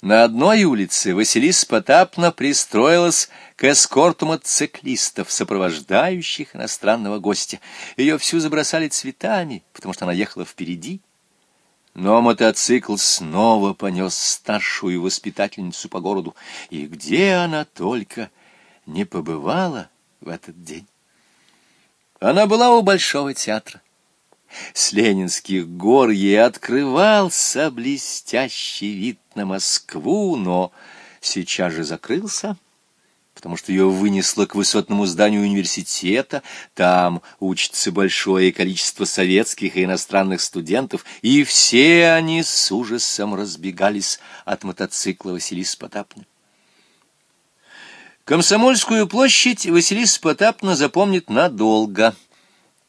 На одной улице Василиса Потапна пристроилась к эскорту мотоциклистов, сопровождающих иностранного гостя. Ее всю забросали цветами, потому что она ехала впереди. Но мотоцикл снова понес старшую воспитательницу по городу, и где она только не побывала в этот день. Она была у Большого театра. С Ленинских гор ей открывался блестящий вид на Москву, но сейчас же закрылся, потому что ее вынесло к высотному зданию университета, там учится большое количество советских и иностранных студентов, и все они с ужасом разбегались от мотоцикла Василисы Потапны. Комсомольскую площадь Василиса Потапна запомнит надолго —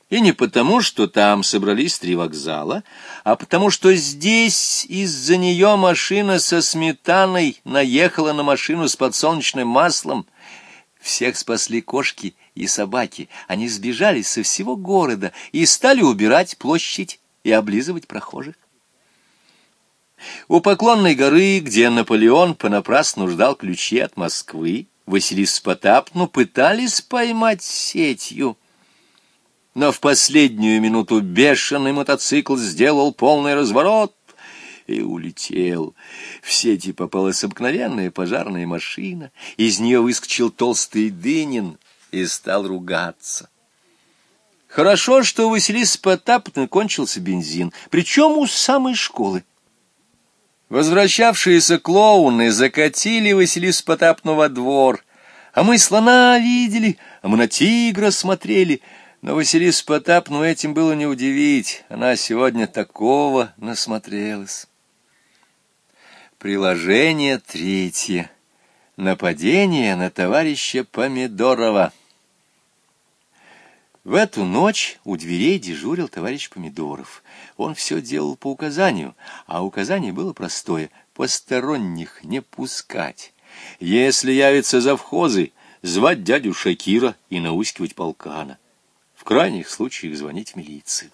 и не потому, что там собрались три вокзала, а потому, что здесь из-за нее машина со сметаной наехала на машину с подсолнечным маслом. Всех спасли кошки и собаки. Они сбежали со всего города и стали убирать площадь и облизывать прохожих. У Поклонной горы, где Наполеон понапрасну ждал ключи от Москвы, Василис Потапну пытались поймать сетью — но в последнюю минуту бешеный мотоцикл сделал полный разворот и улетел. В сети попалась обыкновенная пожарная машина, из нее выскочил толстый Дынин и стал ругаться. Хорошо, что у Василисы Потапной кончился бензин, причем у самой школы. Возвращавшиеся клоуны закатили Василису Потапну во двор, а мы слона видели, а мы на тигра смотрели — но Василису Потапну этим было не удивить. Она сегодня такого насмотрелась. Приложение третье. Нападение на товарища Помидорова. В эту ночь у дверей дежурил товарищ Помидоров. Он все делал по указанию, а указание было простое — посторонних не пускать. Если явятся завхозы, звать дядю Шакира и наускивать полкана в крайних случаях звонить в милицию.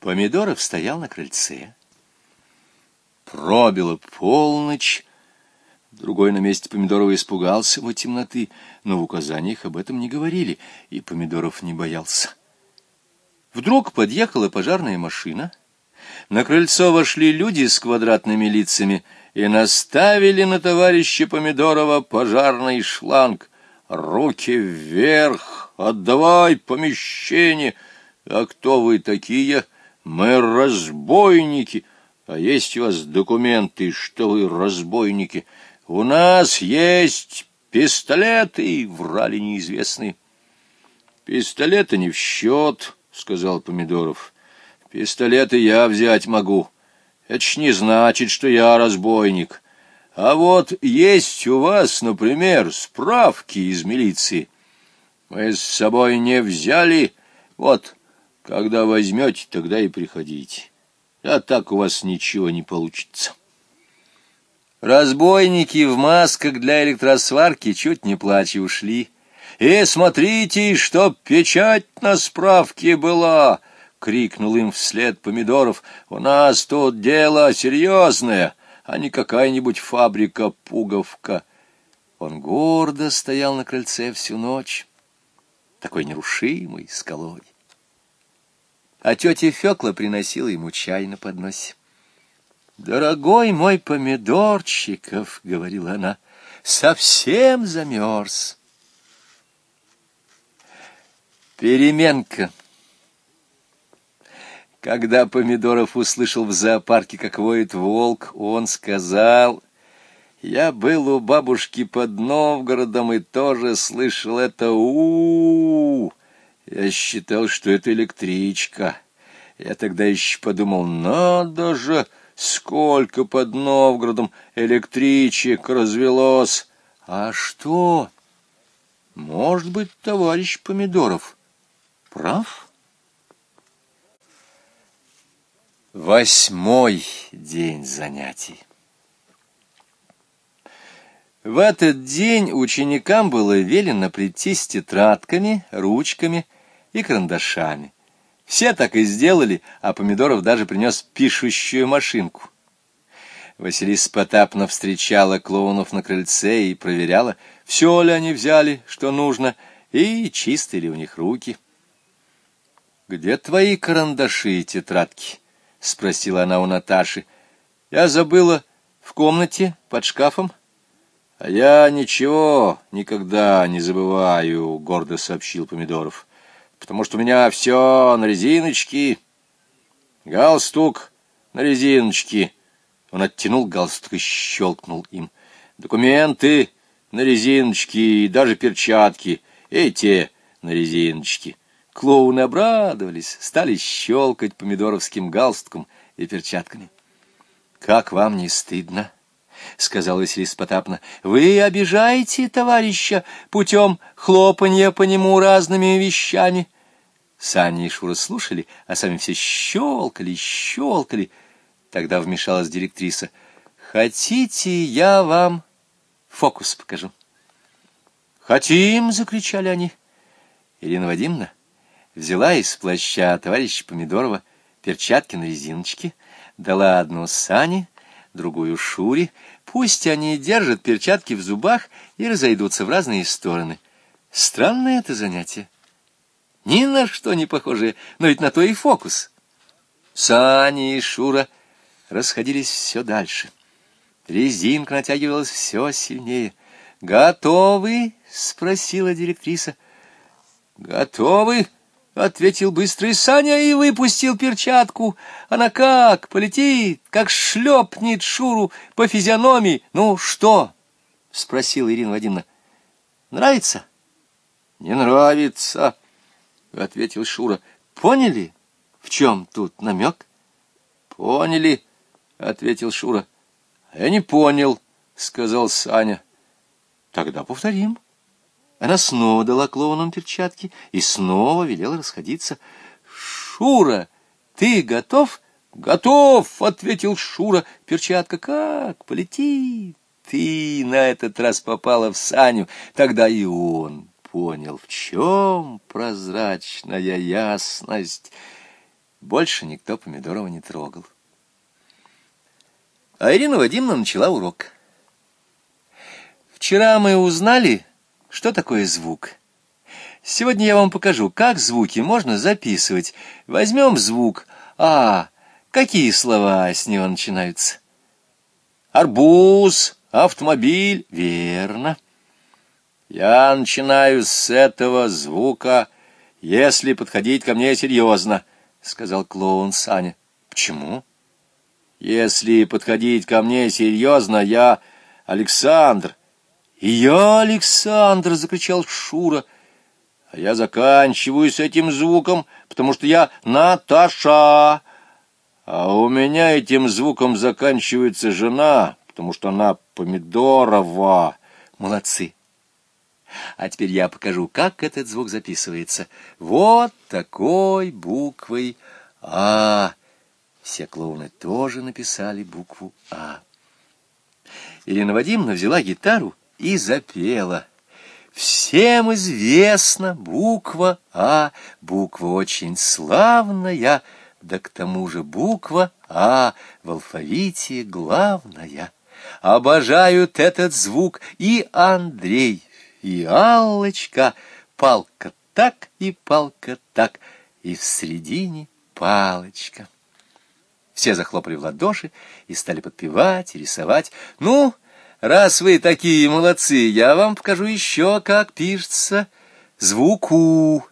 Помидоров стоял на крыльце. Пробила полночь. Другой на месте Помидорова испугался его темноты, но в указаниях об этом не говорили, и Помидоров не боялся. Вдруг подъехала пожарная машина. На крыльцо вошли люди с квадратными лицами и наставили на товарища Помидорова пожарный шланг. Руки вверх! Отдавай помещение. А кто вы такие? Мы разбойники. А есть у вас документы, что вы разбойники? У нас есть пистолеты, врали неизвестные. Пистолеты не в счет, сказал Помидоров. Пистолеты я взять могу. Это ж не значит, что я разбойник. А вот есть у вас, например, справки из милиции. Мы с собой не взяли. Вот, когда возьмете, тогда и приходите. А так у вас ничего не получится. Разбойники в масках для электросварки чуть не плача ушли. «И смотрите, чтоб печать на справке была!» — крикнул им вслед Помидоров. «У нас тут дело серьезное, а не какая-нибудь фабрика-пуговка». Он гордо стоял на крыльце всю ночь такой нерушимой скалой. А тетя Фекла приносила ему чай на подносе. «Дорогой мой помидорчиков», — говорила она, — «совсем замерз». Переменка. Когда Помидоров услышал в зоопарке, как воет волк, он сказал... Я был у бабушки под Новгородом и тоже слышал это у, -у, -у, Я считал, что это электричка. Я тогда еще подумал, надо же, сколько под Новгородом электричек развелось. А что? Может быть, товарищ Помидоров прав? Восьмой день занятий. В этот день ученикам было велено прийти с тетрадками, ручками и карандашами. Все так и сделали, а Помидоров даже принес пишущую машинку. Василиса Потапна встречала клоунов на крыльце и проверяла, все ли они взяли, что нужно, и чисты ли у них руки. — Где твои карандаши и тетрадки? — спросила она у Наташи. — Я забыла в комнате под шкафом. — А я ничего никогда не забываю, — гордо сообщил Помидоров, — потому что у меня все на резиночке. Галстук на резиночке — он оттянул галстук и щелкнул им. «Документы на резиночке и даже перчатки. Эти на резиночке». Клоуны обрадовались, стали щелкать помидоровским галстуком и перчатками. «Как вам не стыдно?» — сказал Василиса Потапна. — Вы обижаете товарища путем хлопанья по нему разными вещами. Саня и Шура слушали, а сами все щелкали, щелкали — Тогда вмешалась директриса. «Хотите, я вам фокус покажу?» «Хотим!» — закричали они. Ирина Вадимовна взяла из плаща товарища Помидорова перчатки на резиночке, дала одну Сане, другую Шуре. Пусть они держат перчатки в зубах и разойдутся в разные стороны. Странное это занятие. Ни на что не похожее, но ведь на то и фокус. Саня и Шура — расходились все дальше. Резинка натягивалась все сильнее. «Готовы?» — спросила директриса. «Готовы?» — ответил быстрый Саня и выпустил перчатку. Она как полетит, как шлепнет Шуру по физиономии. «Ну что?» — спросила Ирина Вадимовна. «Нравится?» «Не нравится», — ответил Шура. «Поняли, в чем тут намек?» «Поняли», — ответил Шура. — Я не понял, — сказал Саня. — Тогда повторим. Она снова дала клоунам перчатки и снова велела расходиться. — Шура, ты готов? — Готов, — ответил Шура. Перчатка как полетит. Ты на этот раз попала в Саню. Тогда и он понял, в чем прозрачная ясность. Больше никто Помидорова не трогал. А Ирина Вадимовна начала урок. Вчера мы узнали, что такое звук. Сегодня я вам покажу, как звуки можно записывать. Возьмем звук «А». Какие слова с него начинаются? Арбуз, автомобиль. Верно. Я начинаю с этого звука, если подходить ко мне серьезно, — сказал клоун Саня. Почему? Если подходить ко мне серьезно, я Александр. И я Александр, — закричал Шура. А я заканчиваю с этим звуком, потому что я Наташа. А у меня этим звуком заканчивается жена, потому что она Помидорова. Молодцы. А теперь я покажу, как этот звук записывается. Вот такой буквой «А». Все клоуны тоже написали букву «А». Ирина Вадимовна взяла гитару и запела. Всем известна буква А, буква очень славная, да к тому же буква А в алфавите главная. Обожают этот звук и Андрей, и Аллочка, палка так и палка так, и в середине палочка. Все захлопали в ладоши и стали подпевать и рисовать. «Ну, раз вы такие молодцы, я вам покажу еще, как пишется звук «у».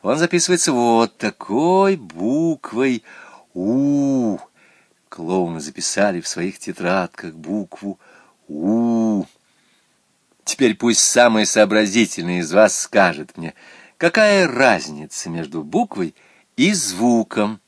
Он записывается вот такой буквой «у». Клоуны записали в своих тетрадках букву «у». Теперь пусть самый сообразительный из вас скажет мне, какая разница между буквой и звуком.